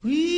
Whee!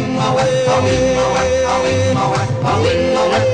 away, away, away, away, away, away,